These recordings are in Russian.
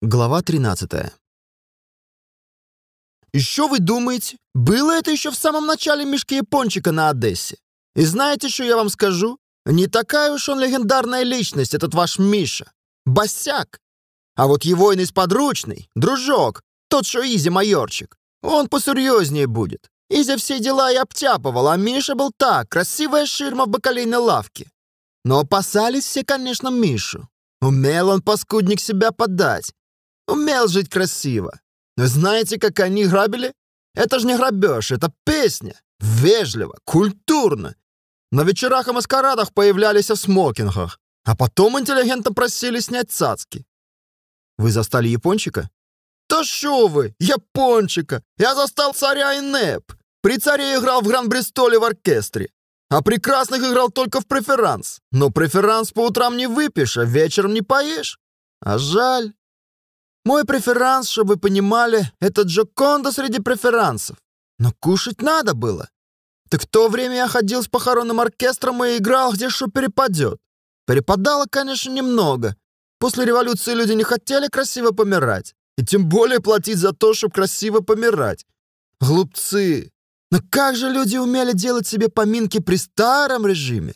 Глава 13. И что вы думаете? Было это еще в самом начале Мишки Япончика на Одессе. И знаете, что я вам скажу? Не такая уж он легендарная личность, этот ваш Миша. Босяк. А вот его иной подручный, дружок, тот, что Изи майорчик, он посерьезнее будет. Изя все дела и обтяпывал, а Миша был так, красивая ширма в бакалейной лавке. Но опасались все, конечно, Мишу. Умел он, паскудник, себя подать. Умел жить красиво. Но знаете, как они грабили? Это же не грабеж, это песня. Вежливо, культурно. На вечерах и маскарадах появлялись в смокингах, а потом интеллигентно просили снять цацки. Вы застали япончика? Да шо вы, япончика! Я застал царя и Нэп. При царе играл в Гран-Бристоле в оркестре. А прекрасных играл только в преферанс. Но преферанс по утрам не выпьешь, а вечером не поешь. А жаль. Мой преферанс, чтобы вы понимали, это Джоконда среди преферансов. Но кушать надо было. Так в то время я ходил с похоронным оркестром и играл, где что перепадет. Перепадало, конечно, немного. После революции люди не хотели красиво помирать. И тем более платить за то, чтобы красиво помирать. Глупцы. Но как же люди умели делать себе поминки при старом режиме?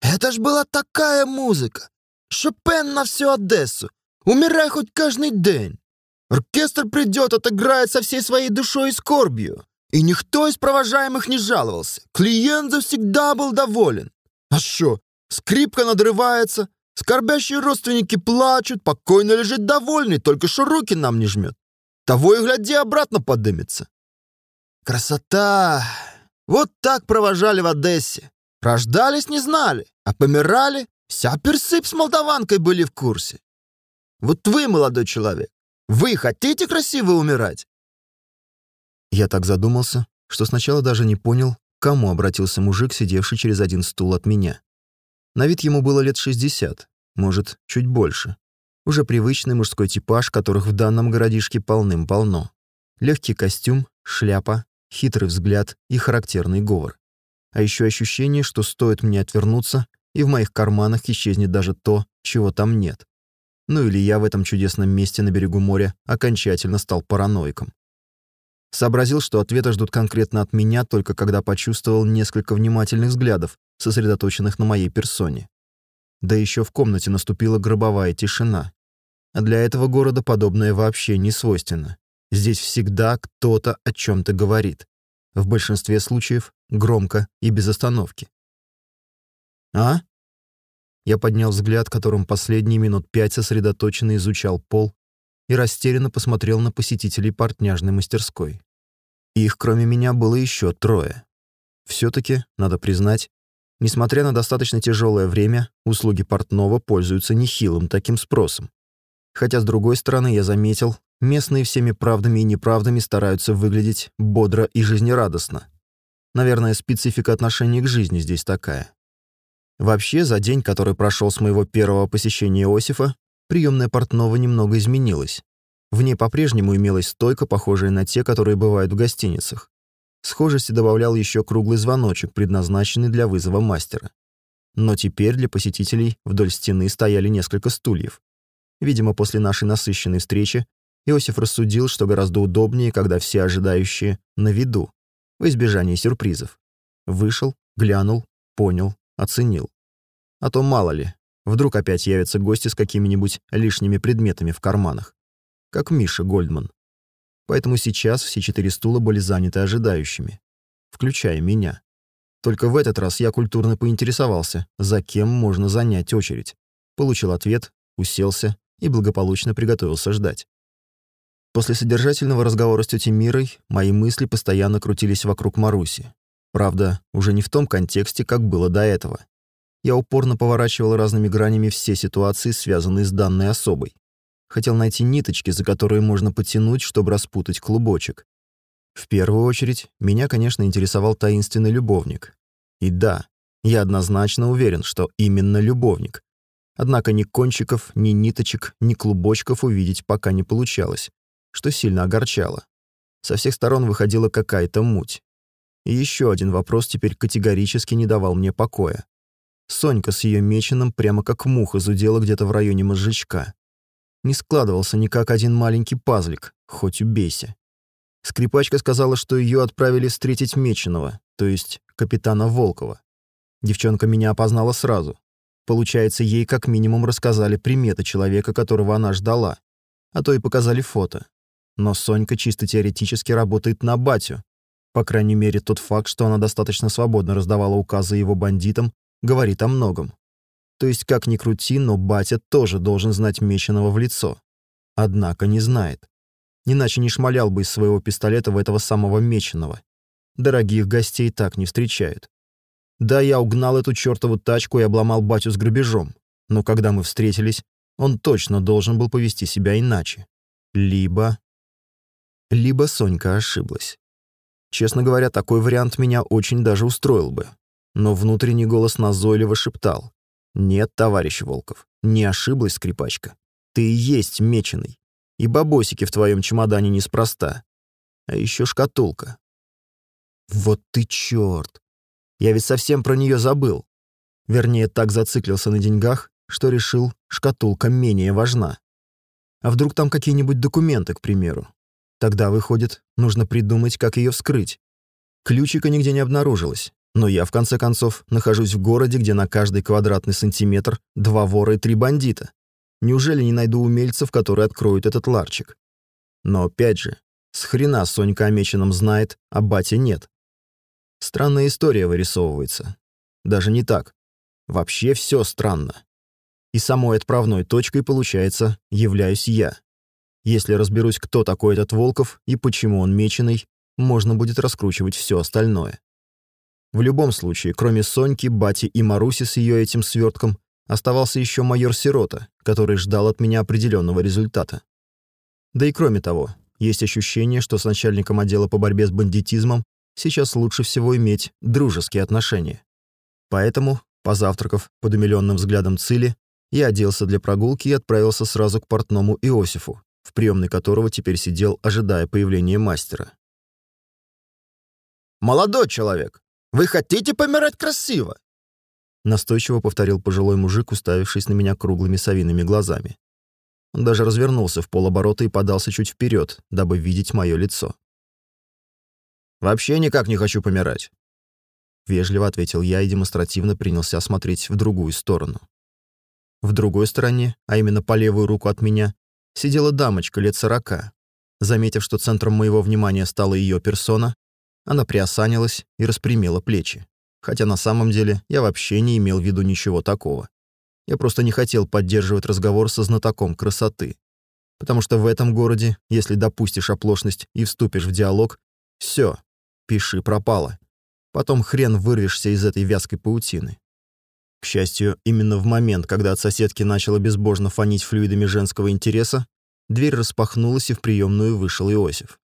Это ж была такая музыка. Шопен на всю Одессу. Умирай хоть каждый день. Оркестр придет, отыграет со всей своей душой и скорбью. И никто из провожаемых не жаловался. Клиент завсегда был доволен. А что, скрипка надрывается, скорбящие родственники плачут, покойно лежит довольный, только что руки нам не жмет. Того и гляди, обратно подымется. Красота! Вот так провожали в Одессе. Рождались не знали, а помирали. Вся персып с молдаванкой были в курсе. Вот вы, молодой человек, вы хотите красиво умирать? Я так задумался, что сначала даже не понял, к кому обратился мужик, сидевший через один стул от меня. На вид ему было лет 60, может, чуть больше. Уже привычный мужской типаж, которых в данном городишке полным-полно. Легкий костюм, шляпа, хитрый взгляд и характерный говор. А еще ощущение, что стоит мне отвернуться, и в моих карманах исчезнет даже то, чего там нет. Ну или я в этом чудесном месте на берегу моря окончательно стал параноиком. Сообразил, что ответа ждут конкретно от меня, только когда почувствовал несколько внимательных взглядов, сосредоточенных на моей персоне. Да еще в комнате наступила гробовая тишина. Для этого города подобное вообще не свойственно. Здесь всегда кто-то о чем то говорит. В большинстве случаев громко и без остановки. «А?» Я поднял взгляд, которым последние минут пять сосредоточенно изучал пол и растерянно посмотрел на посетителей портняжной мастерской. Их, кроме меня, было еще трое. все таки надо признать, несмотря на достаточно тяжелое время, услуги портного пользуются нехилым таким спросом. Хотя, с другой стороны, я заметил, местные всеми правдами и неправдами стараются выглядеть бодро и жизнерадостно. Наверное, специфика отношения к жизни здесь такая. Вообще, за день, который прошел с моего первого посещения Иосифа, приемная портного немного изменилась. В ней по-прежнему имелась стойка, похожая на те, которые бывают в гостиницах. Схожести добавлял еще круглый звоночек, предназначенный для вызова мастера. Но теперь для посетителей вдоль стены стояли несколько стульев. Видимо, после нашей насыщенной встречи Иосиф рассудил, что гораздо удобнее, когда все ожидающие на виду, в избежание сюрпризов. Вышел, глянул, понял, оценил. А то мало ли, вдруг опять явятся гости с какими-нибудь лишними предметами в карманах. Как Миша Гольдман. Поэтому сейчас все четыре стула были заняты ожидающими, включая меня. Только в этот раз я культурно поинтересовался, за кем можно занять очередь. Получил ответ, уселся и благополучно приготовился ждать. После содержательного разговора с тетей Мирой мои мысли постоянно крутились вокруг Маруси. Правда, уже не в том контексте, как было до этого. Я упорно поворачивал разными гранями все ситуации, связанные с данной особой. Хотел найти ниточки, за которые можно потянуть, чтобы распутать клубочек. В первую очередь, меня, конечно, интересовал таинственный любовник. И да, я однозначно уверен, что именно любовник. Однако ни кончиков, ни ниточек, ни клубочков увидеть пока не получалось, что сильно огорчало. Со всех сторон выходила какая-то муть. И еще один вопрос теперь категорически не давал мне покоя. Сонька с ее меченым прямо как муха зудела где-то в районе мозжечка. не складывался ни как один маленький пазлик, хоть убейся. Скрипачка сказала, что ее отправили встретить Меченого, то есть капитана Волкова. Девчонка меня опознала сразу. Получается, ей как минимум рассказали приметы человека, которого она ждала, а то и показали фото. Но Сонька чисто теоретически работает на батю. По крайней мере, тот факт, что она достаточно свободно раздавала указы его бандитам, говорит о многом. То есть, как ни крути, но батя тоже должен знать Меченого в лицо. Однако не знает. Иначе не шмалял бы из своего пистолета в этого самого Меченого. Дорогих гостей так не встречают. Да, я угнал эту чертову тачку и обломал батю с грабежом. Но когда мы встретились, он точно должен был повести себя иначе. Либо... Либо Сонька ошиблась. Честно говоря, такой вариант меня очень даже устроил бы. Но внутренний голос назойливо шептал. «Нет, товарищ Волков, не ошиблась скрипачка. Ты и есть меченый. И бабосики в твоем чемодане неспроста. А еще шкатулка. Вот ты черт! Я ведь совсем про нее забыл. Вернее, так зациклился на деньгах, что решил, шкатулка менее важна. А вдруг там какие-нибудь документы, к примеру? Тогда, выходит, нужно придумать, как ее вскрыть. Ключика нигде не обнаружилось. Но я, в конце концов, нахожусь в городе, где на каждый квадратный сантиметр два вора и три бандита. Неужели не найду умельцев, которые откроют этот ларчик? Но опять же, с хрена Сонька о Меченом знает, а бате нет. Странная история вырисовывается. Даже не так. Вообще все странно. И самой отправной точкой, получается, являюсь я. Если разберусь, кто такой этот Волков и почему он меченый, можно будет раскручивать все остальное. В любом случае, кроме Соньки, Бати и Маруси с ее этим свертком, оставался еще майор Сирота, который ждал от меня определенного результата. Да и кроме того, есть ощущение, что с начальником отдела по борьбе с бандитизмом сейчас лучше всего иметь дружеские отношения. Поэтому, позавтракав под умиленным взглядом Цили, я оделся для прогулки и отправился сразу к портному Иосифу, в приемной которого теперь сидел, ожидая появления мастера. «Молодой человек, вы хотите помирать красиво?» Настойчиво повторил пожилой мужик, уставившись на меня круглыми совиными глазами. Он даже развернулся в полоборота и подался чуть вперед, дабы видеть мое лицо. «Вообще никак не хочу помирать», — вежливо ответил я и демонстративно принялся смотреть в другую сторону. В другой стороне, а именно по левую руку от меня, сидела дамочка лет сорока. Заметив, что центром моего внимания стала ее персона, она приосанилась и распрямила плечи. Хотя на самом деле я вообще не имел в виду ничего такого. Я просто не хотел поддерживать разговор со знатоком красоты. Потому что в этом городе, если допустишь оплошность и вступишь в диалог, все, пиши пропало. Потом хрен вырвешься из этой вязкой паутины. К счастью, именно в момент, когда от соседки начало безбожно фонить флюидами женского интереса, дверь распахнулась, и в приемную вышел Иосиф.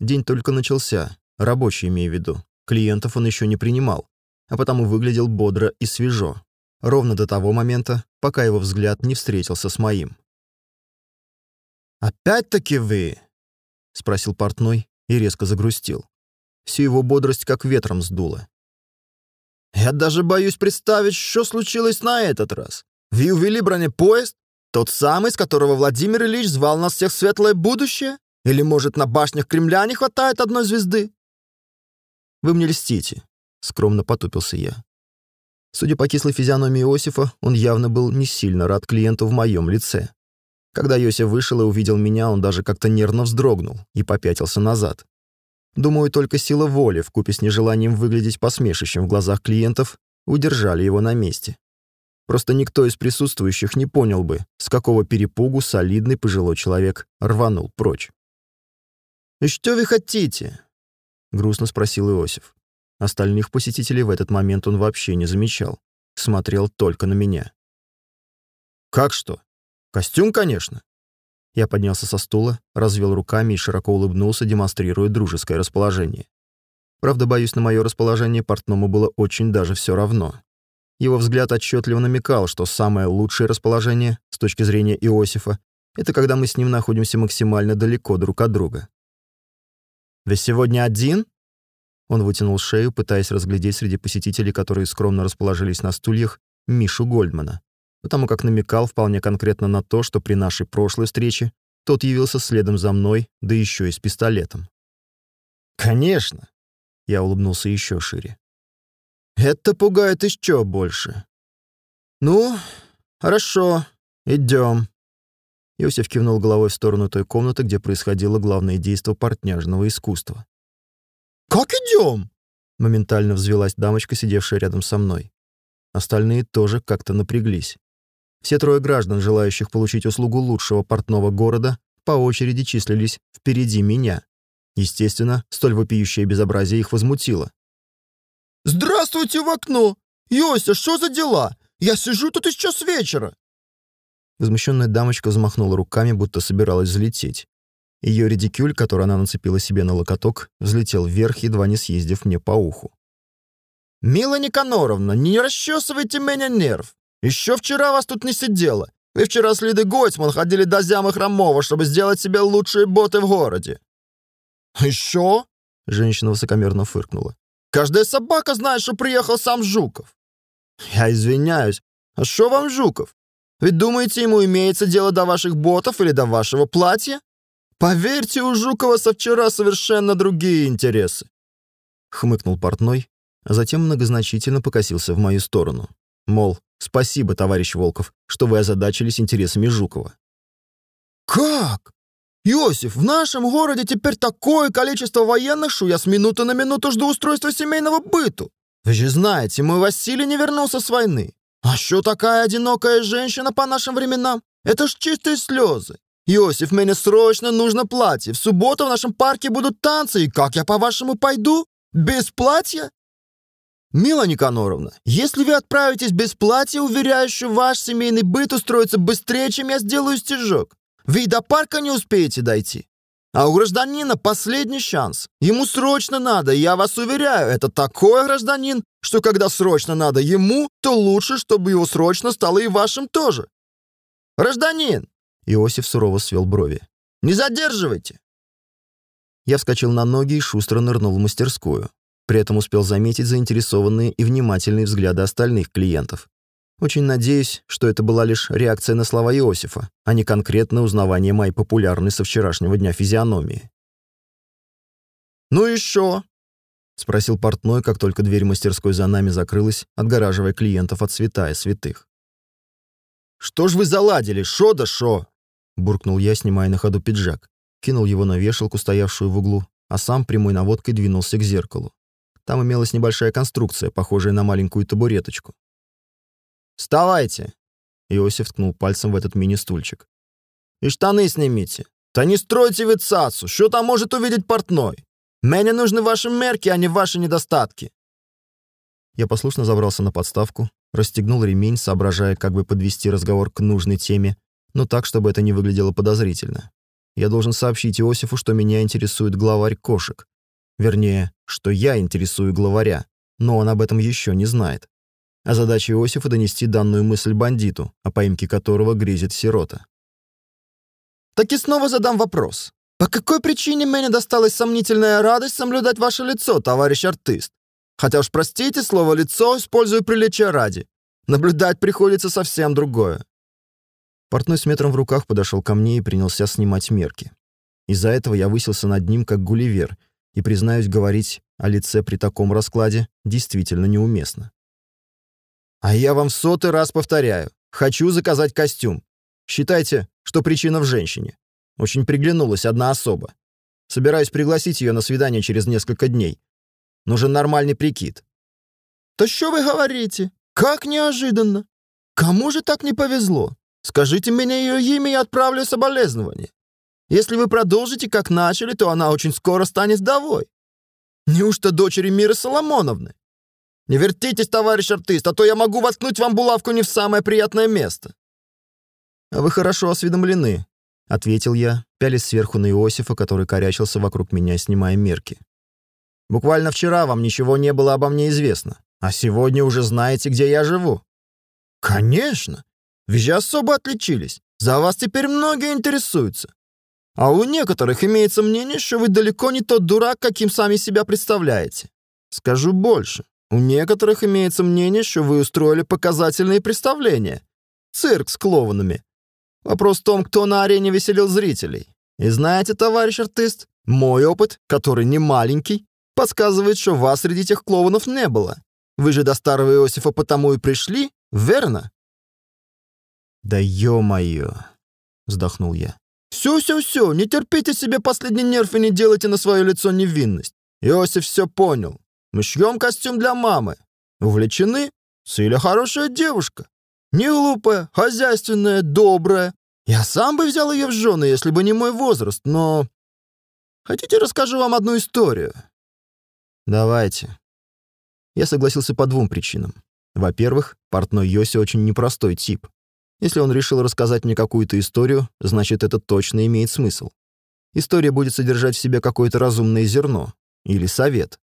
День только начался, Рабочий имею в виду. Клиентов он еще не принимал, а потому выглядел бодро и свежо. Ровно до того момента, пока его взгляд не встретился с моим. «Опять-таки вы?» — спросил портной и резко загрустил. Всю его бодрость как ветром сдуло. «Я даже боюсь представить, что случилось на этот раз. Вы увели бронепоезд? Тот самый, с которого Владимир Ильич звал нас всех в светлое будущее? Или, может, на башнях Кремля не хватает одной звезды?» «Вы мне льстите», — скромно потупился я. Судя по кислой физиономии Иосифа, он явно был не сильно рад клиенту в моем лице. Когда Йосиф вышел и увидел меня, он даже как-то нервно вздрогнул и попятился назад. Думаю, только сила воли, вкупе с нежеланием выглядеть посмешищем в глазах клиентов, удержали его на месте. Просто никто из присутствующих не понял бы, с какого перепугу солидный пожилой человек рванул прочь. «И что вы хотите?» грустно спросил Иосиф. Остальных посетителей в этот момент он вообще не замечал. Смотрел только на меня. «Как что? Костюм, конечно!» Я поднялся со стула, развел руками и широко улыбнулся, демонстрируя дружеское расположение. Правда, боюсь, на мое расположение портному было очень даже все равно. Его взгляд отчетливо намекал, что самое лучшее расположение, с точки зрения Иосифа, это когда мы с ним находимся максимально далеко друг от друга. «Вы сегодня один?» Он вытянул шею, пытаясь разглядеть среди посетителей, которые скромно расположились на стульях, Мишу Гольдмана. Потому как намекал вполне конкретно на то, что при нашей прошлой встрече тот явился следом за мной, да еще и с пистолетом. «Конечно!» — я улыбнулся еще шире. «Это пугает еще больше. Ну, хорошо, идем». Иосиф кивнул головой в сторону той комнаты, где происходило главное действо портняжного искусства. «Как идем?» — моментально взвелась дамочка, сидевшая рядом со мной. Остальные тоже как-то напряглись. Все трое граждан, желающих получить услугу лучшего портного города, по очереди числились впереди меня. Естественно, столь вопиющее безобразие их возмутило. «Здравствуйте в окно! Йося, что за дела? Я сижу тут еще с вечера!» Возмущенная дамочка взмахнула руками, будто собиралась взлететь. Ее редикюль, который она нацепила себе на локоток, взлетел вверх, едва не съездив мне по уху. «Мила Никаноровна, не расчесывайте меня нерв. Еще вчера вас тут не сидело. Вы вчера с Лидой Гойцман ходили до Зямы Хромова, чтобы сделать себе лучшие боты в городе». «Еще?» — женщина высокомерно фыркнула. «Каждая собака знает, что приехал сам Жуков». «Я извиняюсь. А что вам Жуков? Ведь думаете, ему имеется дело до ваших ботов или до вашего платья? Поверьте, у Жукова со вчера совершенно другие интересы». Хмыкнул портной, а затем многозначительно покосился в мою сторону. Мол, спасибо, товарищ Волков, что вы озадачились интересами Жукова. «Как? Иосиф, в нашем городе теперь такое количество военных, что я с минуты на минуту жду устройства семейного быту. Вы же знаете, мой Василий не вернулся с войны. А что такая одинокая женщина по нашим временам? Это ж чистые слезы. Иосиф, мне срочно нужно платье. В субботу в нашем парке будут танцы, и как я, по-вашему, пойду? Без платья? Мила Никаноровна, если вы отправитесь без платья, уверяю, что ваш семейный быт устроится быстрее, чем я сделаю стежок. Вы и до парка не успеете дойти. А у гражданина последний шанс. Ему срочно надо, я вас уверяю, это такой гражданин, что когда срочно надо ему, то лучше, чтобы его срочно стало и вашим тоже. Гражданин!» Иосиф сурово свел брови. «Не задерживайте!» Я вскочил на ноги и шустро нырнул в мастерскую. При этом успел заметить заинтересованные и внимательные взгляды остальных клиентов. Очень надеюсь, что это была лишь реакция на слова Иосифа, а не конкретное узнавание моей популярной со вчерашнего дня физиономии. «Ну что?» — спросил портной, как только дверь мастерской за нами закрылась, отгораживая клиентов от святая святых. «Что ж вы заладили, шо да шо?» — буркнул я, снимая на ходу пиджак, кинул его на вешалку, стоявшую в углу, а сам прямой наводкой двинулся к зеркалу. Там имелась небольшая конструкция, похожая на маленькую табуреточку. «Вставайте!» Иосиф ткнул пальцем в этот мини-стульчик. «И штаны снимите. Да не стройте вы цацу, что там может увидеть портной? Мне нужны ваши мерки, а не ваши недостатки». Я послушно забрался на подставку, расстегнул ремень, соображая, как бы подвести разговор к нужной теме, но так, чтобы это не выглядело подозрительно. Я должен сообщить Иосифу, что меня интересует главарь кошек. Вернее, что я интересую главаря, но он об этом еще не знает а задача Иосифа донести данную мысль бандиту, о поимке которого грезит сирота. «Так и снова задам вопрос. По какой причине мне досталась сомнительная радость соблюдать ваше лицо, товарищ артист? Хотя уж простите, слово «лицо» использую приличия ради. Наблюдать приходится совсем другое». Портной с метром в руках подошел ко мне и принялся снимать мерки. Из-за этого я высился над ним, как гулливер, и, признаюсь, говорить о лице при таком раскладе действительно неуместно. А я вам в сотый раз повторяю. Хочу заказать костюм. Считайте, что причина в женщине. Очень приглянулась одна особа. Собираюсь пригласить ее на свидание через несколько дней. Нужен нормальный прикид. Да что вы говорите? Как неожиданно. Кому же так не повезло? Скажите мне ее имя и отправлю соболезнования. Если вы продолжите, как начали, то она очень скоро станет вдовой. Неужто дочери Миры Соломоновны? Не вертитесь, товарищ артист, а то я могу воткнуть вам булавку не в самое приятное место. А вы хорошо осведомлены, ответил я, пялясь сверху на Иосифа, который корячился вокруг меня, снимая мерки. Буквально вчера вам ничего не было обо мне известно, а сегодня уже знаете, где я живу. Конечно. Вы же особо отличились. За вас теперь многие интересуются. А у некоторых имеется мнение, что вы далеко не тот дурак, каким сами себя представляете. Скажу больше. У некоторых имеется мнение, что вы устроили показательные представления. цирк с клоунами. Вопрос в том, кто на арене веселил зрителей. И знаете, товарищ артист, мой опыт, который не маленький, подсказывает, что вас среди тех клоунов не было. Вы же до старого Иосифа потому и пришли, верно?» «Да ё-моё!» — вздохнул я. «Все-все-все, не терпите себе последний нерв и не делайте на свое лицо невинность. Иосиф все понял. Мы шьем костюм для мамы. Увлечены? Сыля хорошая девушка. Не глупая, хозяйственная, добрая. Я сам бы взял ее в жены, если бы не мой возраст, но... Хотите, расскажу вам одну историю?» «Давайте». Я согласился по двум причинам. Во-первых, портной Йоси очень непростой тип. Если он решил рассказать мне какую-то историю, значит, это точно имеет смысл. История будет содержать в себе какое-то разумное зерно или совет.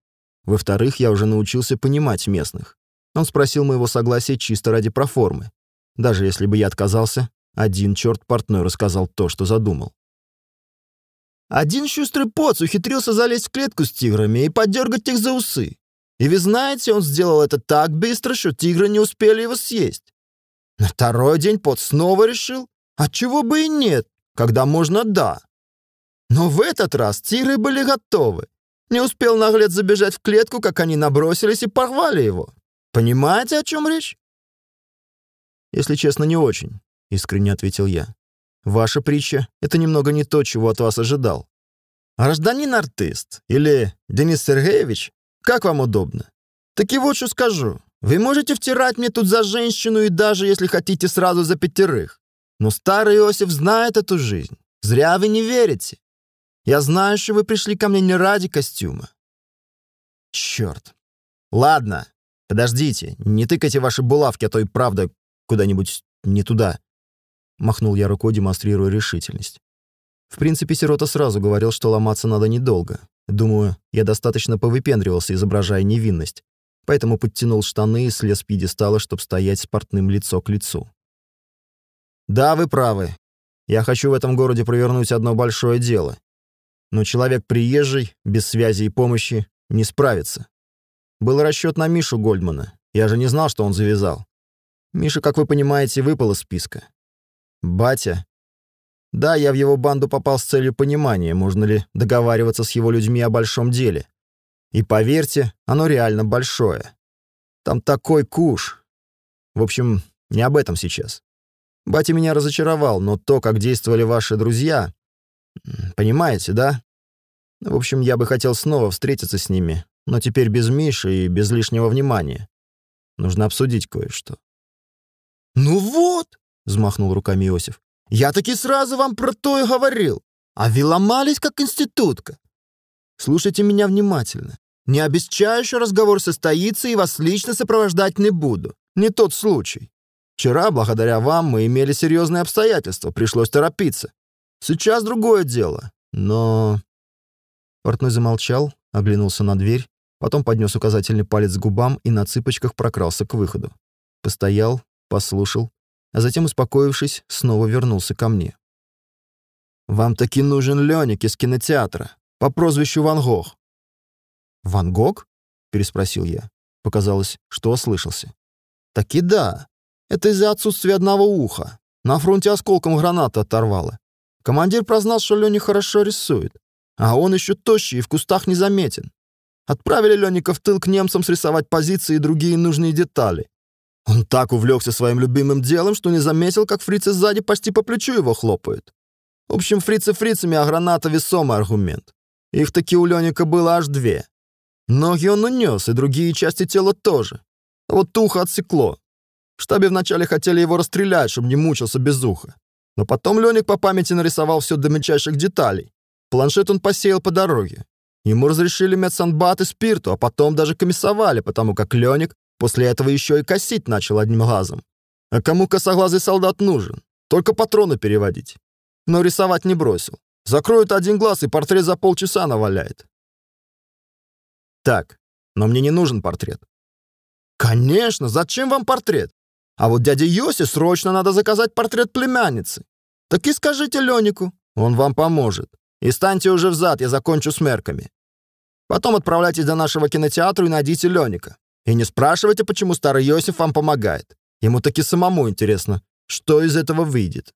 Во-вторых, я уже научился понимать местных. Он спросил моего согласия чисто ради проформы. Даже если бы я отказался, один черт портной рассказал то, что задумал. Один шустрый поц ухитрился залезть в клетку с тиграми и подергать их за усы. И вы знаете, он сделал это так быстро, что тигры не успели его съесть. На второй день пот снова решил, а чего бы и нет, когда можно да. Но в этот раз тигры были готовы. Не успел наглец забежать в клетку, как они набросились и порвали его. Понимаете, о чем речь? Если честно, не очень, искренне ответил я. Ваша притча — это немного не то, чего от вас ожидал. Гражданин-артист или Денис Сергеевич, как вам удобно. Так и вот что скажу. Вы можете втирать мне тут за женщину и даже, если хотите, сразу за пятерых. Но старый Иосиф знает эту жизнь. Зря вы не верите. Я знаю, что вы пришли ко мне не ради костюма. Черт. Ладно, подождите, не тыкайте ваши булавки, а то и правда куда-нибудь не туда. Махнул я рукой, демонстрируя решительность. В принципе, Сирота сразу говорил, что ломаться надо недолго. Думаю, я достаточно повыпендривался, изображая невинность. Поэтому подтянул штаны и слез пьедестала, чтобы стоять с портным лицо к лицу. «Да, вы правы. Я хочу в этом городе провернуть одно большое дело. Но человек приезжий, без связи и помощи, не справится. Был расчет на Мишу Гольдмана. Я же не знал, что он завязал. Миша, как вы понимаете, выпал из списка. Батя. Да, я в его банду попал с целью понимания, можно ли договариваться с его людьми о большом деле. И поверьте, оно реально большое. Там такой куш. В общем, не об этом сейчас. Батя меня разочаровал, но то, как действовали ваши друзья... Понимаете, да? В общем, я бы хотел снова встретиться с ними, но теперь без Миши и без лишнего внимания. Нужно обсудить кое-что. «Ну вот!» взмахнул руками Иосиф. «Я таки сразу вам про то и говорил. А вы ломались, как институтка. Слушайте меня внимательно. Не обещаю, что разговор состоится и вас лично сопровождать не буду. Не тот случай. Вчера, благодаря вам, мы имели серьезные обстоятельства, пришлось торопиться. Сейчас другое дело, но...» Портной замолчал, оглянулся на дверь, потом поднес указательный палец к губам и на цыпочках прокрался к выходу. Постоял, послушал, а затем, успокоившись, снова вернулся ко мне. «Вам таки нужен Лёник из кинотеатра, по прозвищу Ван Гог». «Ван Гог?» — переспросил я. Показалось, что ослышался. «Таки да. Это из-за отсутствия одного уха. На фронте осколком граната оторвало. Командир прознал, что Лёня хорошо рисует. А он еще тощий и в кустах не заметен. Отправили Лёника в тыл к немцам срисовать позиции и другие нужные детали. Он так увлекся своим любимым делом, что не заметил, как фрицы сзади почти по плечу его хлопают. В общем, фрицы фрицами, а граната — весомый аргумент. Их таки у Леника было аж две. Ноги он унес, и другие части тела тоже. Вот ухо отсекло. В штабе вначале хотели его расстрелять, чтобы не мучился без уха. Но потом Леник по памяти нарисовал все до мельчайших деталей. Планшет он посеял по дороге. Ему разрешили медсанбат и спирту, а потом даже комиссовали, потому как Леник После этого еще и косить начал одним глазом. А кому косоглазый солдат нужен? Только патроны переводить. Но рисовать не бросил. Закроют один глаз, и портрет за полчаса наваляет. Так, но мне не нужен портрет. Конечно, зачем вам портрет? А вот дяде Йосе срочно надо заказать портрет племянницы. Так и скажите Ленику, он вам поможет. И станьте уже взад, я закончу с мерками. Потом отправляйтесь до нашего кинотеатра и найдите Леника. И не спрашивайте, почему старый Йосиф вам помогает. Ему таки самому интересно, что из этого выйдет.